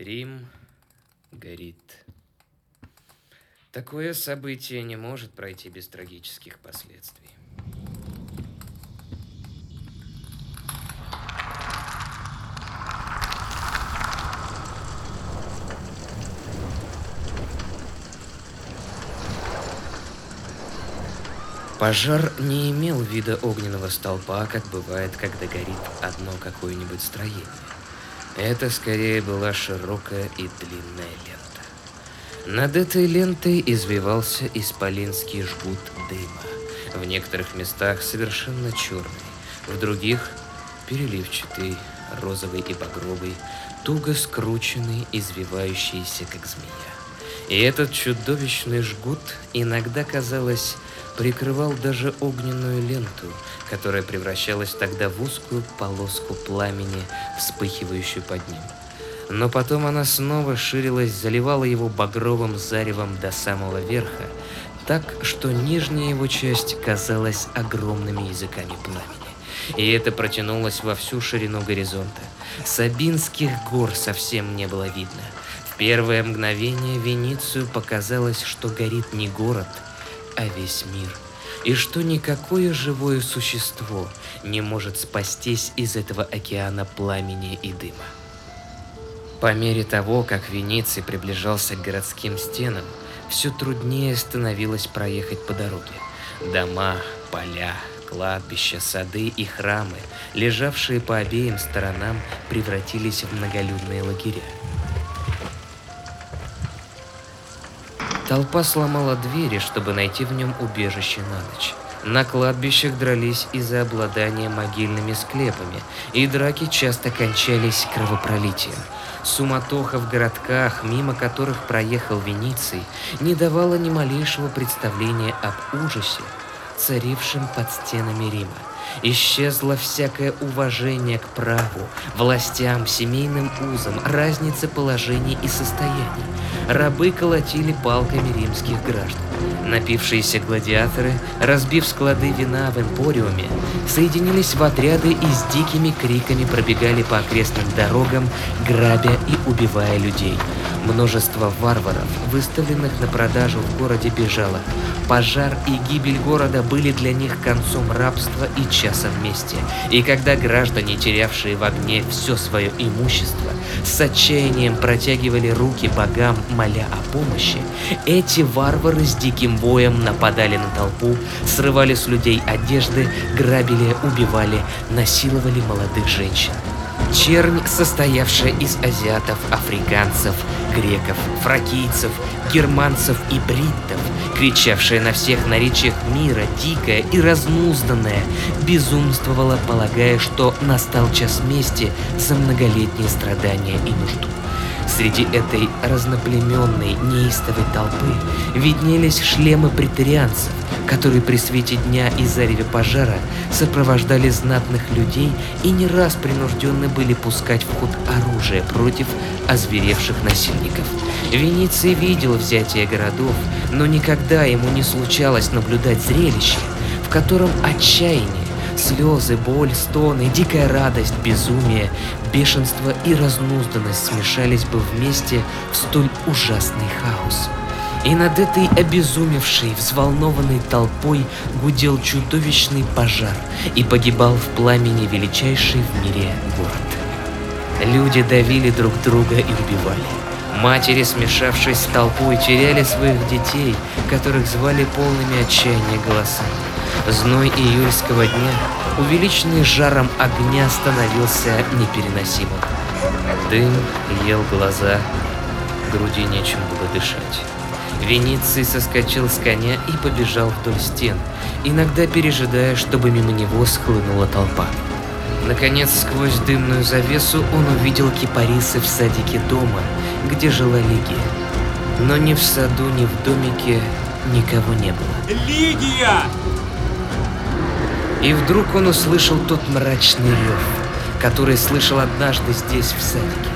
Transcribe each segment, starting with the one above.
Рим горит. Такое событие не может пройти без трагических последствий. Пожар не имел вида огненного столпа, как бывает, когда горит одно какое-нибудь строение. Это скорее была широкая и длинная лента. Над этой лентой извивался исполинский жгут дыма. В некоторых местах совершенно черный, в других переливчатый, розовый и багровый, туго скрученный, извивающийся, как змея. И этот чудовищный жгут иногда, казалось, прикрывал даже огненную ленту, которая превращалась тогда в узкую полоску пламени, вспыхивающую под ним. Но потом она снова ширилась, заливала его багровым заревом до самого верха, так, что нижняя его часть казалась огромными языками пламени. И это протянулось во всю ширину горизонта. Сабинских гор совсем не было видно. Первое мгновение Веницию показалось, что горит не город – а весь мир, и что никакое живое существо не может спастись из этого океана пламени и дыма. По мере того, как Венеция приближался к городским стенам, все труднее становилось проехать по дороге. Дома, поля, кладбища, сады и храмы, лежавшие по обеим сторонам, превратились в многолюдные лагеря. Толпа сломала двери, чтобы найти в нем убежище на ночь. На кладбищах дрались из-за обладания могильными склепами, и драки часто кончались кровопролитием. Суматоха в городках, мимо которых проехал Вениций, не давала ни малейшего представления об ужасе, царившем под стенами Рима. Исчезло всякое уважение к праву, властям, семейным узам, разнице положений и состояний. Рабы колотили палками римских граждан. Напившиеся гладиаторы, разбив склады вина в эмпориуме, соединились в отряды и с дикими криками пробегали по окрестным дорогам, грабя и убивая людей. Множество варваров, выставленных на продажу в городе, бежало. Пожар и гибель города были для них концом рабства и часа вместе. И когда граждане, терявшие в огне все свое имущество, с отчаянием протягивали руки богам, моля о помощи, эти варвары с диким воем нападали на толпу, срывали с людей одежды, грабили, убивали, насиловали молодых женщин. Чернь, состоявшая из азиатов, африканцев, греков, фракийцев, германцев и бриттов, кричавшая на всех наречиях мира, дикая и разнузданная, безумствовала, полагая, что настал час мести за многолетние страдания и нужду. Среди этой разноплеменной, неистовой толпы виднелись шлемы претарианцев, которые при свете дня и зареве пожара сопровождали знатных людей и не раз принуждены были пускать в ход оружие против озверевших насильников. Вениций видел взятие городов, но никогда ему не случалось наблюдать зрелище, в котором отчаяние, слезы, боль, стоны, дикая радость, безумие, бешенство и разнузданность смешались бы вместе в столь ужасный хаос. И над этой обезумевшей, взволнованной толпой гудел чудовищный пожар и погибал в пламени величайший в мире город. Люди давили друг друга и убивали. Матери, смешавшись с толпой, теряли своих детей, которых звали полными отчаяния голосами. Зной июльского дня, увеличенный жаром огня, становился непереносимым. Дым ел глаза, груди нечем было дышать. Вениций соскочил с коня и побежал вдоль стен, иногда пережидая, чтобы мимо него схлынула толпа. Наконец, сквозь дымную завесу он увидел кипарисы в садике дома, где жила Лигия. Но ни в саду, ни в домике никого не было. Лигия! И вдруг он услышал тот мрачный рев, который слышал однажды здесь, в садике.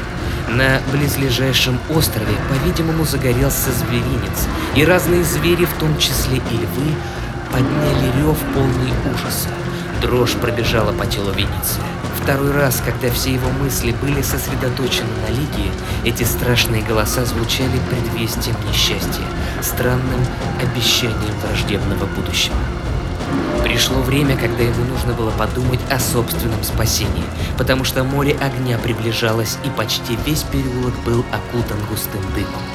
На близлежащем острове, по-видимому, загорелся зверинец, и разные звери, в том числе и львы, подняли рев полный ужаса. Дрожь пробежала по телу Венеции. Второй раз, когда все его мысли были сосредоточены на Лигии, эти страшные голоса звучали предвестием несчастья, странным обещанием враждебного будущего. Пришло время, когда ему нужно было подумать о собственном спасении, потому что море огня приближалось и почти весь переулок был окутан густым дымом.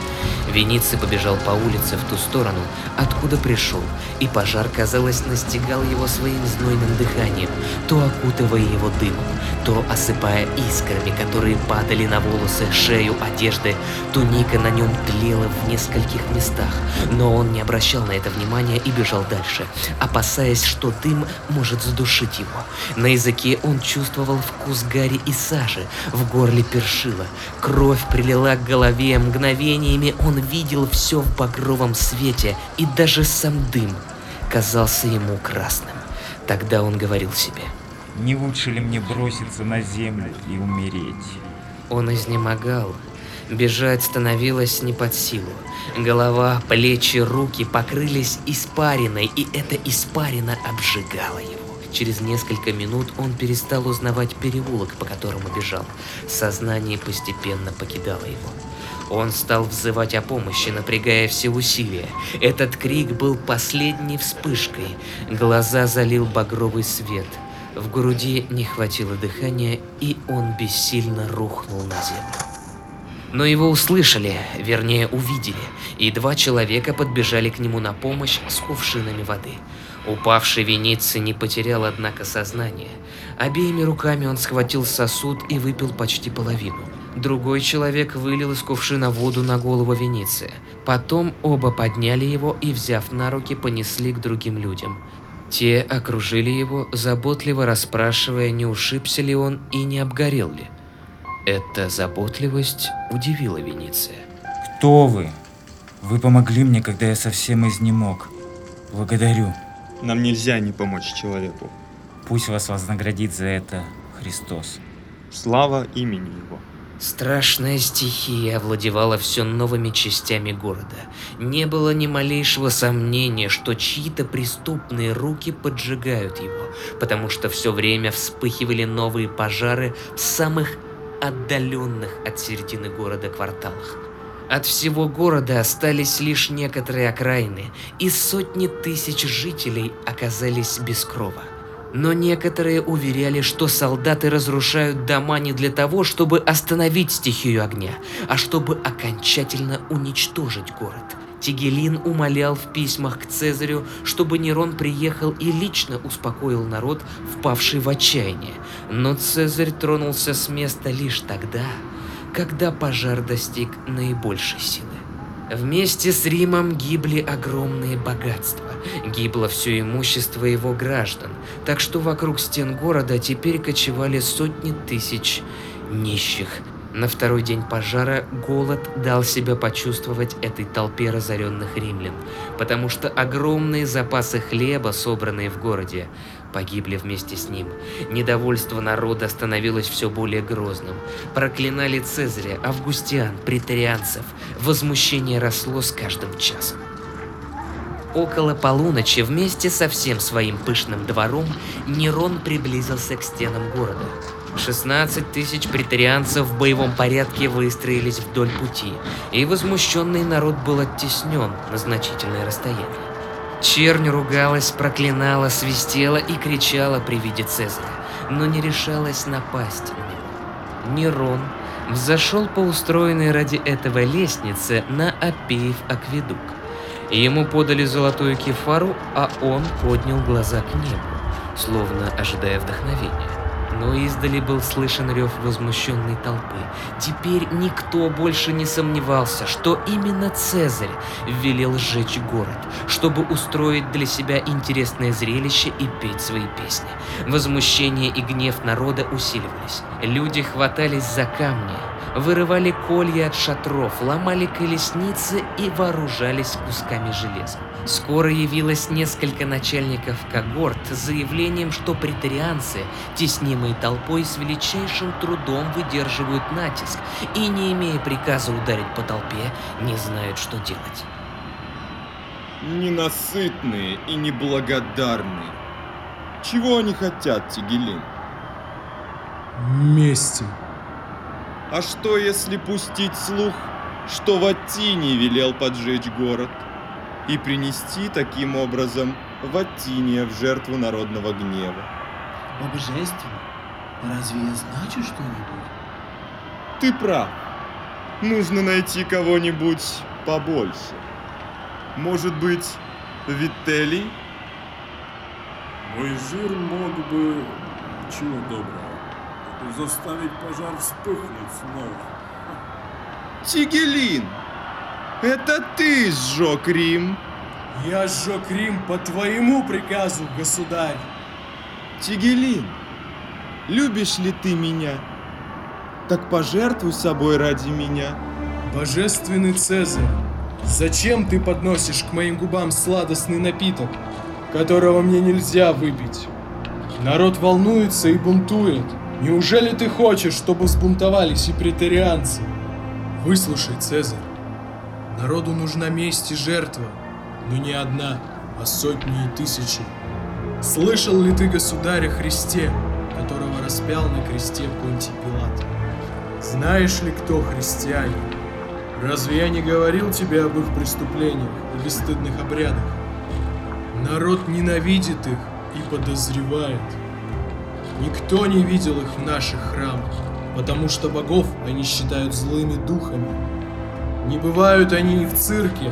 Вениций побежал по улице в ту сторону, откуда пришел, и пожар, казалось, настигал его своим знойным дыханием, то окутывая его дымом, то осыпая искрами, которые падали на волосы, шею, одежды. Туника на нем тлела в нескольких местах, но он не обращал на это внимания и бежал дальше, опасаясь, что дым может задушить его. На языке он чувствовал вкус гари и сажи, в горле першило, кровь прилила к голове, мгновениями он видел все в багровом свете, и даже сам дым казался ему красным. Тогда он говорил себе. Не лучше ли мне броситься на землю и умереть? Он изнемогал. Бежать становилось не под силу. Голова, плечи, руки покрылись испариной, и эта испарина обжигала его. Через несколько минут он перестал узнавать переулок, по которому бежал. Сознание постепенно покидало его. Он стал взывать о помощи, напрягая все усилия. Этот крик был последней вспышкой. Глаза залил багровый свет. В груди не хватило дыхания, и он бессильно рухнул на землю. Но его услышали, вернее увидели, и два человека подбежали к нему на помощь с кувшинами воды. Упавший Вениций не потерял, однако, сознание. Обеими руками он схватил сосуд и выпил почти половину. Другой человек вылил из кувшина воду на голову Вениция. Потом оба подняли его и, взяв на руки, понесли к другим людям. Те окружили его, заботливо расспрашивая, не ушибся ли он и не обгорел ли. Эта заботливость удивила Вениция. Кто вы? Вы помогли мне, когда я совсем изнемог. Благодарю. Нам нельзя не помочь человеку. Пусть вас вознаградит за это Христос. Слава имени Его. Страшная стихия овладевала все новыми частями города. Не было ни малейшего сомнения, что чьи-то преступные руки поджигают его, потому что все время вспыхивали новые пожары в самых отдаленных от середины города кварталах. От всего города остались лишь некоторые окраины, и сотни тысяч жителей оказались без крова. Но некоторые уверяли, что солдаты разрушают дома не для того, чтобы остановить стихию огня, а чтобы окончательно уничтожить город. Тигелин умолял в письмах к Цезарю, чтобы Нерон приехал и лично успокоил народ, впавший в отчаяние. Но Цезарь тронулся с места лишь тогда, когда пожар достиг наибольшей силы. Вместе с Римом гибли огромные богатства, гибло все имущество его граждан, так что вокруг стен города теперь кочевали сотни тысяч нищих. На второй день пожара голод дал себя почувствовать этой толпе разоренных римлян, потому что огромные запасы хлеба, собранные в городе, погибли вместе с ним. Недовольство народа становилось все более грозным. Проклинали Цезаря, Августиан, претарианцев. Возмущение росло с каждым часом. Около полуночи вместе со всем своим пышным двором Нерон приблизился к стенам города. 16 тысяч претарианцев в боевом порядке выстроились вдоль пути, и возмущенный народ был оттеснен на значительное расстояние. Чернь ругалась, проклинала, свистела и кричала при виде Цезаря, но не решалась напасть на него. Нерон взошел по устроенной ради этого лестнице на Апеев акведук. Ему подали золотую кефару, а он поднял глаза к небу, словно ожидая вдохновения но издали был слышен рев возмущенной толпы. Теперь никто больше не сомневался, что именно Цезарь велел сжечь город, чтобы устроить для себя интересное зрелище и петь свои песни. Возмущение и гнев народа усиливались. Люди хватались за камни, вырывали колья от шатров, ломали колесницы и вооружались кусками железа. Скоро явилось несколько начальников когорт с заявлением, что претарианцы, теснимые толпой, с величайшим трудом выдерживают натиск и, не имея приказа ударить по толпе, не знают, что делать. Ненасытные и неблагодарные. Чего они хотят, Тигелин? мести. А что, если пустить слух, что Ваттини велел поджечь город и принести таким образом Ваттиния в жертву народного гнева? Божественно? Разве я значу что-нибудь? Ты прав. Нужно найти кого-нибудь побольше. Может быть, Вителий? Мой жир мог бы, чего доброго, заставить пожар вспыхнуть снова. Тигелин! Это ты сжег Рим? Я сжег Рим по твоему приказу, государь. Тигелин, любишь ли ты меня? Так пожертвуй собой ради меня. Божественный Цезарь, зачем ты подносишь к моим губам сладостный напиток, которого мне нельзя выпить? Народ волнуется и бунтует. Неужели ты хочешь, чтобы сбунтовались и претарианцы? Выслушай, Цезарь. Народу нужна месть и жертва, но не одна, а сотни и тысячи. Слышал ли ты, государь, о Христе, которого распял на кресте Понтий Пилат? Знаешь ли, кто христиане? Разве я не говорил тебе об их преступлениях и бесстыдных обрядах? Народ ненавидит их и подозревает. Никто не видел их в наших храмах, потому что богов они считают злыми духами. Не бывают они и в цирке,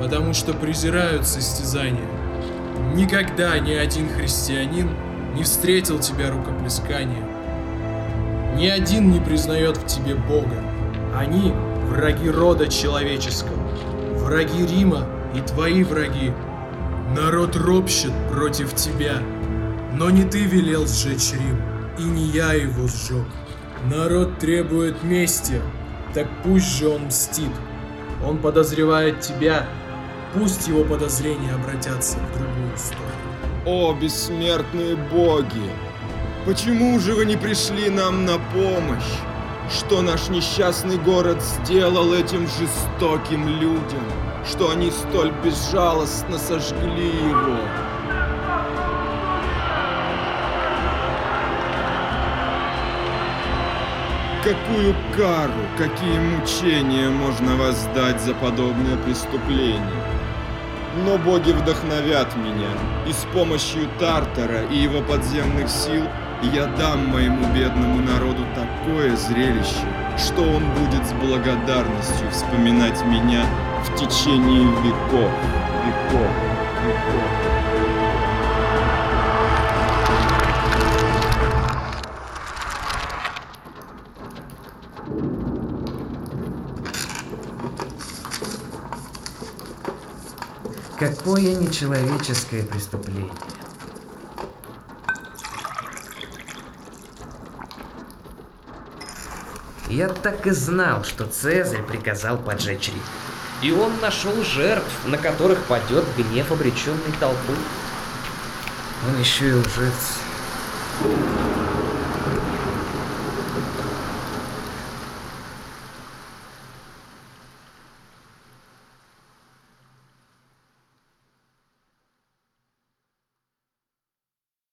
потому что презирают состязания. Никогда ни один христианин не встретил тебя рукоплесканием. Ни один не признает в тебе Бога. Они – враги рода человеческого, враги Рима и твои враги. Народ ропщет против тебя, но не ты велел сжечь Рим, и не я его сжег. Народ требует мести, так пусть же он мстит. Он подозревает тебя, пусть его подозрения обратятся в другую сторону. О, бессмертные боги! Почему же вы не пришли нам на помощь? Что наш несчастный город сделал этим жестоким людям? Что они столь безжалостно сожгли его? Какую кару, какие мучения можно воздать за подобное преступление? Но боги вдохновят меня, и с помощью Тартара и его подземных сил я дам моему бедному народу такое зрелище, что он будет с благодарностью вспоминать меня в течение веков, веков, веков. Какое нечеловеческое преступление. Я так и знал, что Цезарь приказал поджечь Рим. И он нашел жертв, на которых падет гнев обреченной толпы. Он еще и лжец.